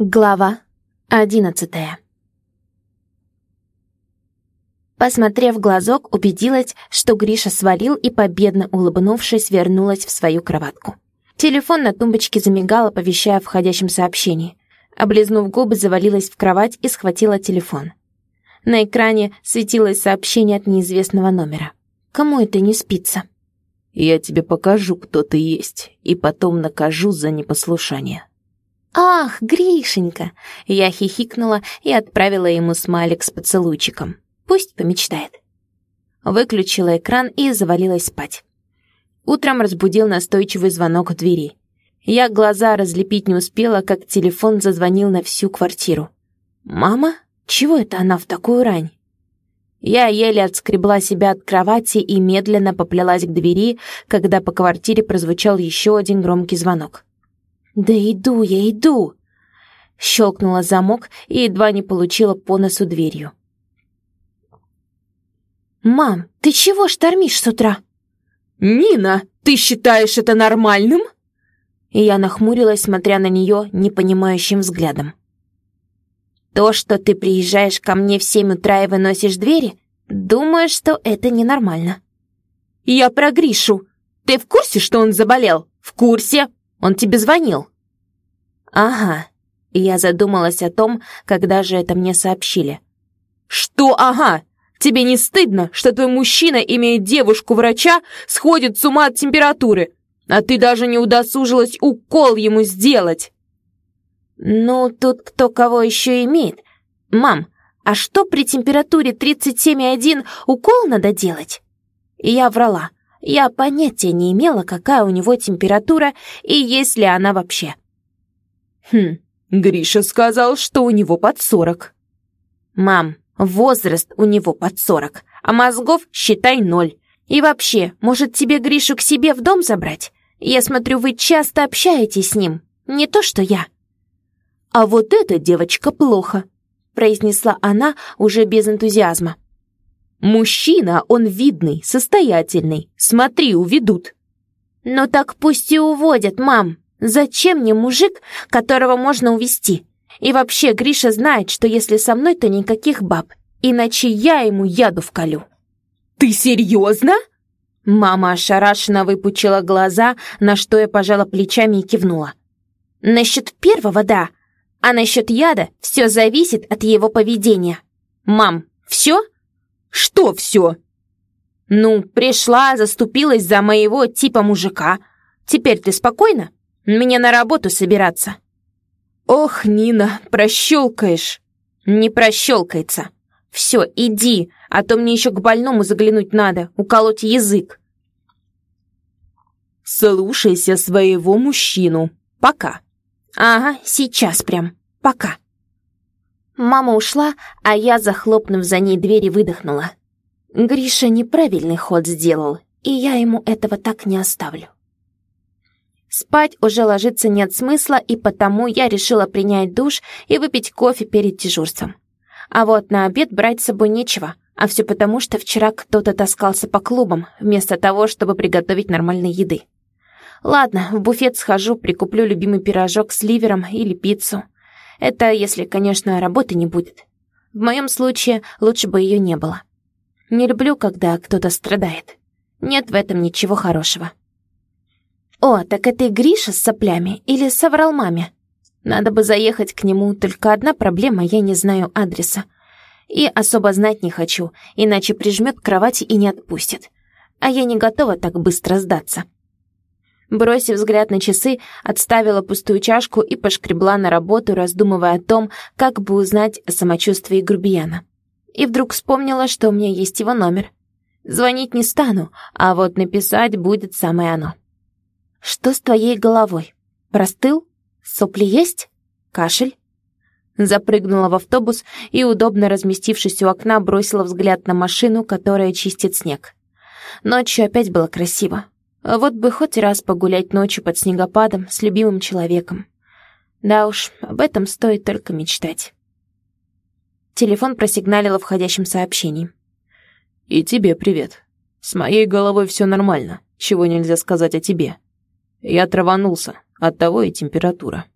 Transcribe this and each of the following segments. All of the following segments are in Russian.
Глава одиннадцатая Посмотрев в глазок, убедилась, что Гриша свалил и, победно улыбнувшись, вернулась в свою кроватку. Телефон на тумбочке замигал, оповещая о входящем сообщении. Облизнув губы, завалилась в кровать и схватила телефон. На экране светилось сообщение от неизвестного номера. Кому это не спится? «Я тебе покажу, кто ты есть, и потом накажу за непослушание». «Ах, Гришенька!» Я хихикнула и отправила ему смайлик с поцелуйчиком. Пусть помечтает. Выключила экран и завалилась спать. Утром разбудил настойчивый звонок в двери. Я глаза разлепить не успела, как телефон зазвонил на всю квартиру. «Мама? Чего это она в такую рань?» Я еле отскребла себя от кровати и медленно поплелась к двери, когда по квартире прозвучал еще один громкий звонок. «Да иду я, иду!» Щелкнула замок и едва не получила по носу дверью. «Мам, ты чего штормишь с утра?» «Нина, ты считаешь это нормальным?» И я нахмурилась, смотря на нее непонимающим взглядом. «То, что ты приезжаешь ко мне в семь утра и выносишь двери, думаю, что это ненормально». «Я про Гришу. Ты в курсе, что он заболел? В курсе. Он тебе звонил?» «Ага». Я задумалась о том, когда же это мне сообщили. «Что «ага»? Тебе не стыдно, что твой мужчина, имея девушку-врача, сходит с ума от температуры, а ты даже не удосужилась укол ему сделать?» «Ну, тут кто кого еще имеет. Мам, а что при температуре 37,1 укол надо делать?» Я врала. Я понятия не имела, какая у него температура и есть ли она вообще. «Хм, Гриша сказал, что у него под сорок». «Мам, возраст у него под сорок, а мозгов, считай, ноль. И вообще, может, тебе Гришу к себе в дом забрать? Я смотрю, вы часто общаетесь с ним, не то что я». «А вот эта девочка плохо», — произнесла она уже без энтузиазма. «Мужчина, он видный, состоятельный. Смотри, уведут». «Ну так пусть и уводят, мам. Зачем мне мужик, которого можно увести? И вообще, Гриша знает, что если со мной, то никаких баб, иначе я ему яду вколю». «Ты серьезно?» Мама ошарашенно выпучила глаза, на что я пожала плечами и кивнула. «Насчет первого — да, а насчет яда все зависит от его поведения. Мам, все?» «Что все?» «Ну, пришла, заступилась за моего типа мужика. Теперь ты спокойна?» Мне на работу собираться». «Ох, Нина, прощелкаешь». «Не прощелкается. Все, иди, а то мне еще к больному заглянуть надо, уколоть язык». «Слушайся своего мужчину. Пока». «Ага, сейчас прям. Пока». Мама ушла, а я, захлопнув за ней двери, выдохнула. Гриша неправильный ход сделал, и я ему этого так не оставлю. Спать уже ложиться нет смысла, и потому я решила принять душ и выпить кофе перед дежурством. А вот на обед брать с собой нечего, а все потому, что вчера кто-то таскался по клубам, вместо того, чтобы приготовить нормальной еды. Ладно, в буфет схожу, прикуплю любимый пирожок с ливером или пиццу. Это если, конечно, работы не будет. В моем случае лучше бы ее не было. Не люблю, когда кто-то страдает. Нет в этом ничего хорошего. «О, так это и Гриша с соплями или соврал маме?» Надо бы заехать к нему, только одна проблема, я не знаю адреса. И особо знать не хочу, иначе прижмет к кровати и не отпустит. А я не готова так быстро сдаться. Бросив взгляд на часы, отставила пустую чашку и пошкребла на работу, раздумывая о том, как бы узнать о самочувствии грубияна. И вдруг вспомнила, что у меня есть его номер. Звонить не стану, а вот написать будет самое оно. «Что с твоей головой? Простыл? Сопли есть? Кашель?» Запрыгнула в автобус и, удобно разместившись у окна, бросила взгляд на машину, которая чистит снег. Ночью опять было красиво. Вот бы хоть раз погулять ночью под снегопадом с любимым человеком. Да уж, об этом стоит только мечтать. Телефон просигналил о входящем сообщении. «И тебе привет. С моей головой все нормально. Чего нельзя сказать о тебе?» Я траванулся, оттого и температура.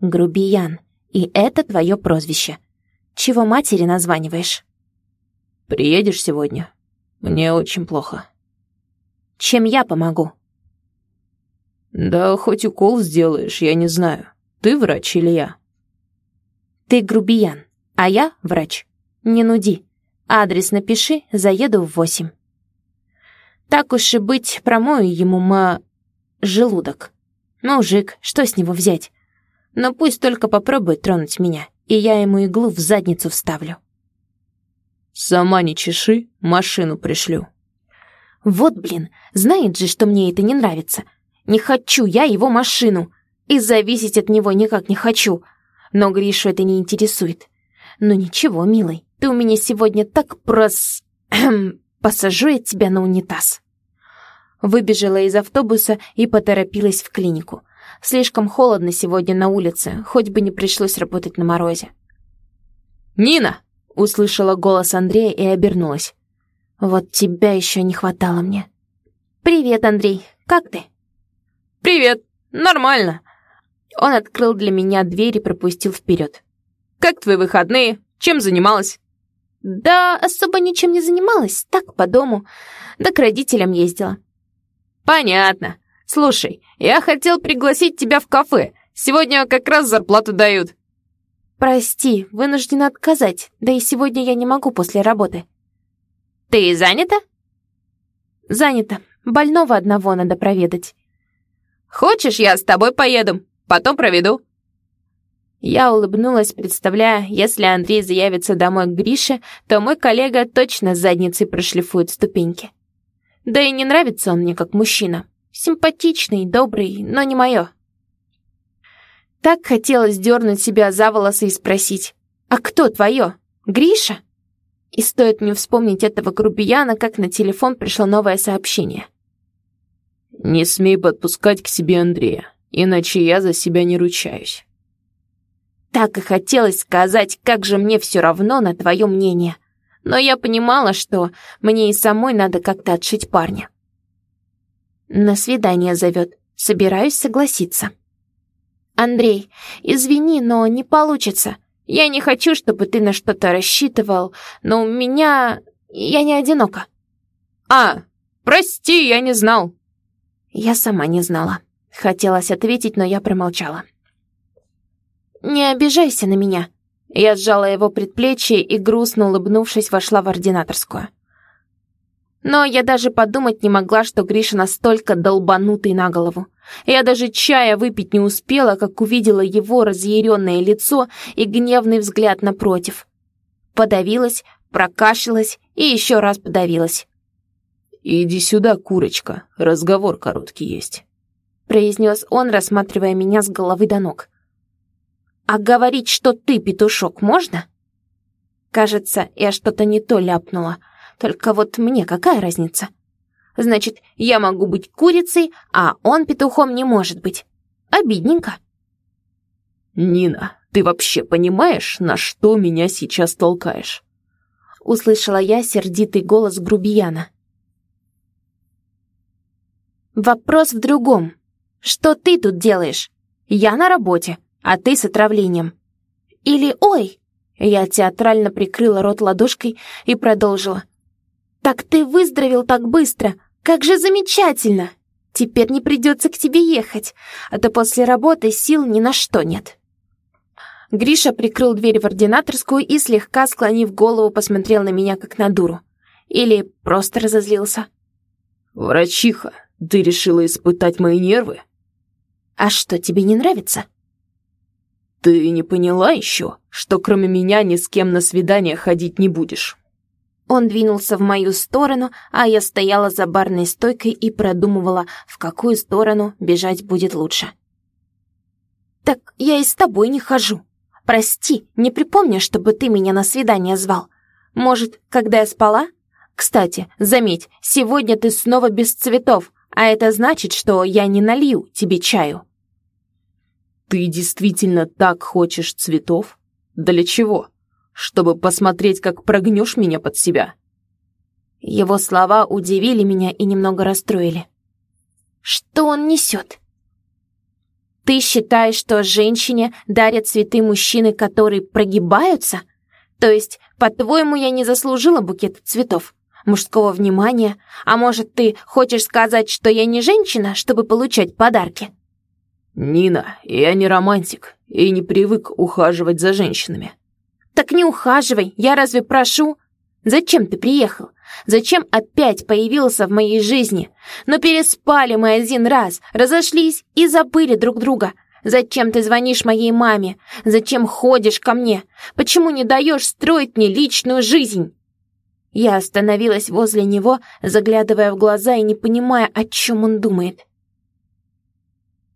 Грубиян. И это твое прозвище. Чего матери названиваешь? Приедешь сегодня? Мне очень плохо. Чем я помогу? Да хоть укол сделаешь, я не знаю. Ты врач или я? Ты грубиян, а я врач. Не нуди. Адрес напиши, заеду в восемь. Так уж и быть, промою ему ма... желудок. Мужик, что с него взять? Но пусть только попробует тронуть меня, и я ему иглу в задницу вставлю. Сама не чеши, машину пришлю. Вот, блин, знает же, что мне это не нравится. Не хочу я его машину. И зависеть от него никак не хочу. Но Гришу это не интересует. Ну ничего, милый, ты у меня сегодня так прос... Посажу я тебя на унитаз. Выбежала из автобуса и поторопилась в клинику. Слишком холодно сегодня на улице, хоть бы не пришлось работать на морозе. «Нина!» Услышала голос Андрея и обернулась. Вот тебя еще не хватало мне. «Привет, Андрей. Как ты?» «Привет. Нормально». Он открыл для меня дверь и пропустил вперед. «Как твои выходные? Чем занималась?» «Да особо ничем не занималась. Так, по дому. Да к родителям ездила». «Понятно. Слушай, я хотел пригласить тебя в кафе. Сегодня как раз зарплату дают». «Прости, вынуждена отказать, да и сегодня я не могу после работы». «Ты занята?» «Занята. Больного одного надо проведать». «Хочешь, я с тобой поеду? Потом проведу». Я улыбнулась, представляя, если Андрей заявится домой к Грише, то мой коллега точно с задницей прошлифует ступеньки. Да и не нравится он мне как мужчина. Симпатичный, добрый, но не мое. Так хотелось дернуть себя за волосы и спросить, «А кто твое? Гриша?» И стоит мне вспомнить этого грубияна, как на телефон пришло новое сообщение. «Не смей подпускать к себе Андрея, иначе я за себя не ручаюсь». Так и хотелось сказать, как же мне все равно на твое мнение. Но я понимала, что мне и самой надо как-то отшить парня. На свидание зовет. Собираюсь согласиться. «Андрей, извини, но не получится. Я не хочу, чтобы ты на что-то рассчитывал, но у меня... я не одинока». «А, прости, я не знал». Я сама не знала. Хотелось ответить, но я промолчала. «Не обижайся на меня». Я сжала его предплечье и, грустно улыбнувшись, вошла в ординаторскую. Но я даже подумать не могла, что Гриша настолько долбанутый на голову. Я даже чая выпить не успела, как увидела его разъяренное лицо и гневный взгляд напротив. Подавилась, прокашлялась и еще раз подавилась. «Иди сюда, курочка, разговор короткий есть», — произнес он, рассматривая меня с головы до ног. «А говорить, что ты петушок, можно?» Кажется, я что-то не то ляпнула, только вот мне какая разница? Значит, я могу быть курицей, а он петухом не может быть. Обидненько. «Нина, ты вообще понимаешь, на что меня сейчас толкаешь?» Услышала я сердитый голос грубияна. «Вопрос в другом. Что ты тут делаешь? Я на работе, а ты с отравлением. Или ой!» Я театрально прикрыла рот ладошкой и продолжила. «Так ты выздоровел так быстро! Как же замечательно! Теперь не придется к тебе ехать, а то после работы сил ни на что нет». Гриша прикрыл дверь в ординаторскую и, слегка склонив голову, посмотрел на меня, как на дуру. Или просто разозлился. «Врачиха, ты решила испытать мои нервы?» «А что, тебе не нравится?» «Ты не поняла еще, что кроме меня ни с кем на свидание ходить не будешь?» Он двинулся в мою сторону, а я стояла за барной стойкой и продумывала, в какую сторону бежать будет лучше. «Так я и с тобой не хожу. Прости, не припомню, чтобы ты меня на свидание звал. Может, когда я спала? Кстати, заметь, сегодня ты снова без цветов, а это значит, что я не налью тебе чаю». «Ты действительно так хочешь цветов? Для чего?» Чтобы посмотреть, как прогнешь меня под себя». Его слова удивили меня и немного расстроили. «Что он несет?» Ты считаешь, что женщине дарят цветы мужчины, которые прогибаются? То есть, по-твоему, я не заслужила букет цветов? Мужского внимания? А может, ты хочешь сказать, что я не женщина, чтобы получать подарки? Нина, я не романтик и не привык ухаживать за женщинами. Так не ухаживай, я разве прошу? Зачем ты приехал? Зачем опять появился в моей жизни? Но переспали мы один раз, разошлись и забыли друг друга. Зачем ты звонишь моей маме? Зачем ходишь ко мне? Почему не даешь строить мне личную жизнь?» Я остановилась возле него, заглядывая в глаза и не понимая, о чем он думает.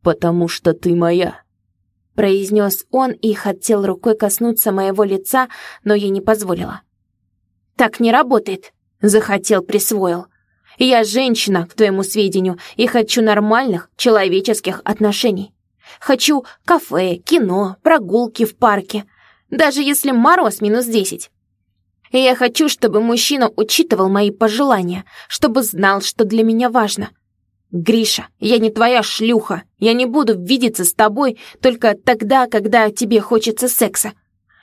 «Потому что ты моя», — произнес он и хотел рукой коснуться моего лица, но я не позволила. «Так не работает», Захотел, присвоил. Я женщина, к твоему сведению, и хочу нормальных человеческих отношений. Хочу кафе, кино, прогулки в парке. Даже если мороз минус десять. И я хочу, чтобы мужчина учитывал мои пожелания, чтобы знал, что для меня важно. Гриша, я не твоя шлюха. Я не буду видеться с тобой только тогда, когда тебе хочется секса.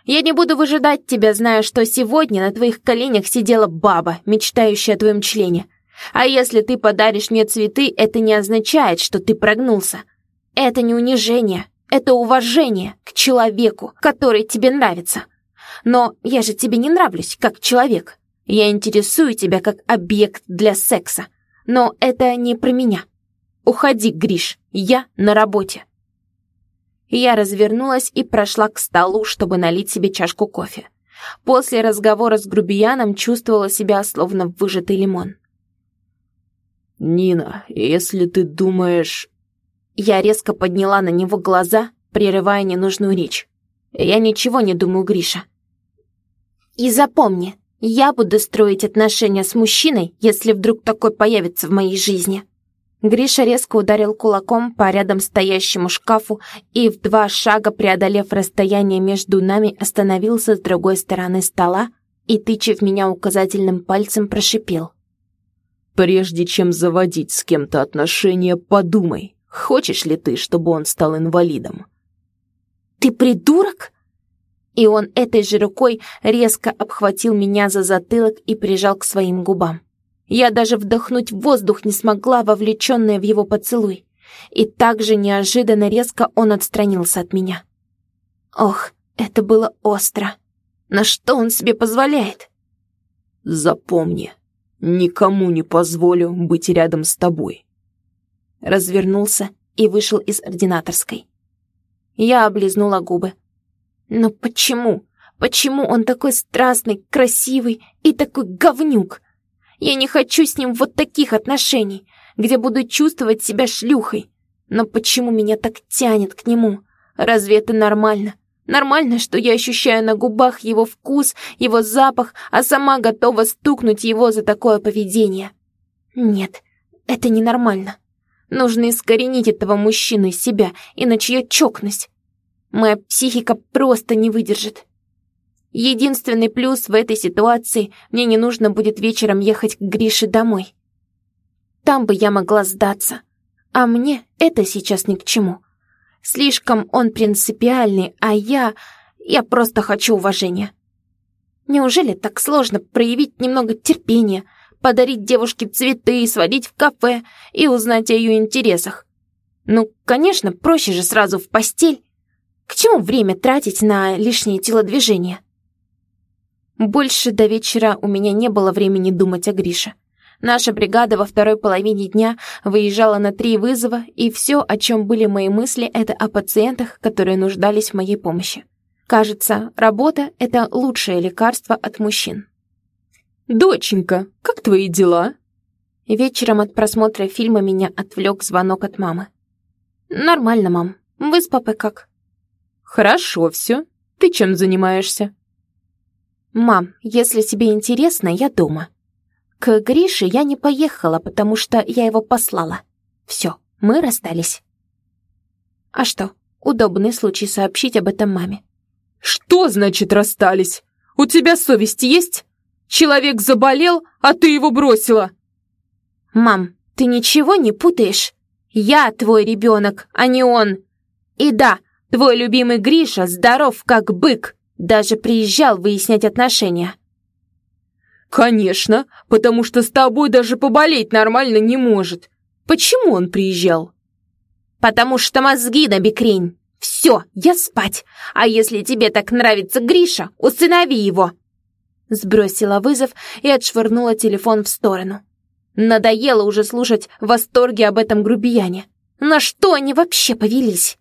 Я не буду выжидать тебя, зная, что сегодня на твоих коленях сидела баба, мечтающая о твоем члене. А если ты подаришь мне цветы, это не означает, что ты прогнулся. Это не унижение, это уважение к человеку, который тебе нравится. Но я же тебе не нравлюсь, как человек. Я интересую тебя как объект для секса. Но это не про меня. Уходи, Гриш, я на работе. Я развернулась и прошла к столу, чтобы налить себе чашку кофе. После разговора с грубияном чувствовала себя словно выжатый лимон. «Нина, если ты думаешь...» Я резко подняла на него глаза, прерывая ненужную речь. «Я ничего не думаю, Гриша. И запомни, я буду строить отношения с мужчиной, если вдруг такой появится в моей жизни». Гриша резко ударил кулаком по рядом стоящему шкафу и в два шага, преодолев расстояние между нами, остановился с другой стороны стола и, тычев меня указательным пальцем, прошипел. «Прежде чем заводить с кем-то отношения, подумай, хочешь ли ты, чтобы он стал инвалидом?» «Ты придурок?» И он этой же рукой резко обхватил меня за затылок и прижал к своим губам. Я даже вдохнуть воздух не смогла, вовлеченная в его поцелуй. И так же неожиданно резко он отстранился от меня. Ох, это было остро. На что он себе позволяет? Запомни, никому не позволю быть рядом с тобой. Развернулся и вышел из ординаторской. Я облизнула губы. Но почему? Почему он такой страстный, красивый и такой говнюк? Я не хочу с ним вот таких отношений, где буду чувствовать себя шлюхой. Но почему меня так тянет к нему? Разве это нормально? Нормально, что я ощущаю на губах его вкус, его запах, а сама готова стукнуть его за такое поведение. Нет, это ненормально. Нужно искоренить этого мужчину из себя, иначе я чокнусь. Моя психика просто не выдержит. Единственный плюс в этой ситуации — мне не нужно будет вечером ехать к Грише домой. Там бы я могла сдаться. А мне это сейчас ни к чему. Слишком он принципиальный, а я... Я просто хочу уважения. Неужели так сложно проявить немного терпения, подарить девушке цветы, сводить в кафе и узнать о ее интересах? Ну, конечно, проще же сразу в постель. К чему время тратить на лишние телодвижения? Больше до вечера у меня не было времени думать о Грише. Наша бригада во второй половине дня выезжала на три вызова, и все, о чем были мои мысли, это о пациентах, которые нуждались в моей помощи. Кажется, работа — это лучшее лекарство от мужчин. «Доченька, как твои дела?» Вечером от просмотра фильма меня отвлек звонок от мамы. «Нормально, мам. Вы с папой как?» «Хорошо все. Ты чем занимаешься?» «Мам, если тебе интересно, я дома. К Грише я не поехала, потому что я его послала. Все, мы расстались». «А что, удобный случай сообщить об этом маме». «Что значит расстались? У тебя совесть есть? Человек заболел, а ты его бросила!» «Мам, ты ничего не путаешь? Я твой ребенок, а не он!» И да, твой любимый Гриша здоров как бык, даже приезжал выяснять отношения. Конечно, потому что с тобой даже поболеть нормально не может. Почему он приезжал? Потому что мозги на бекрень. Все, я спать. А если тебе так нравится Гриша, усынови его. Сбросила вызов и отшвырнула телефон в сторону. Надоело уже слушать восторги об этом грубияне. На что они вообще повелись?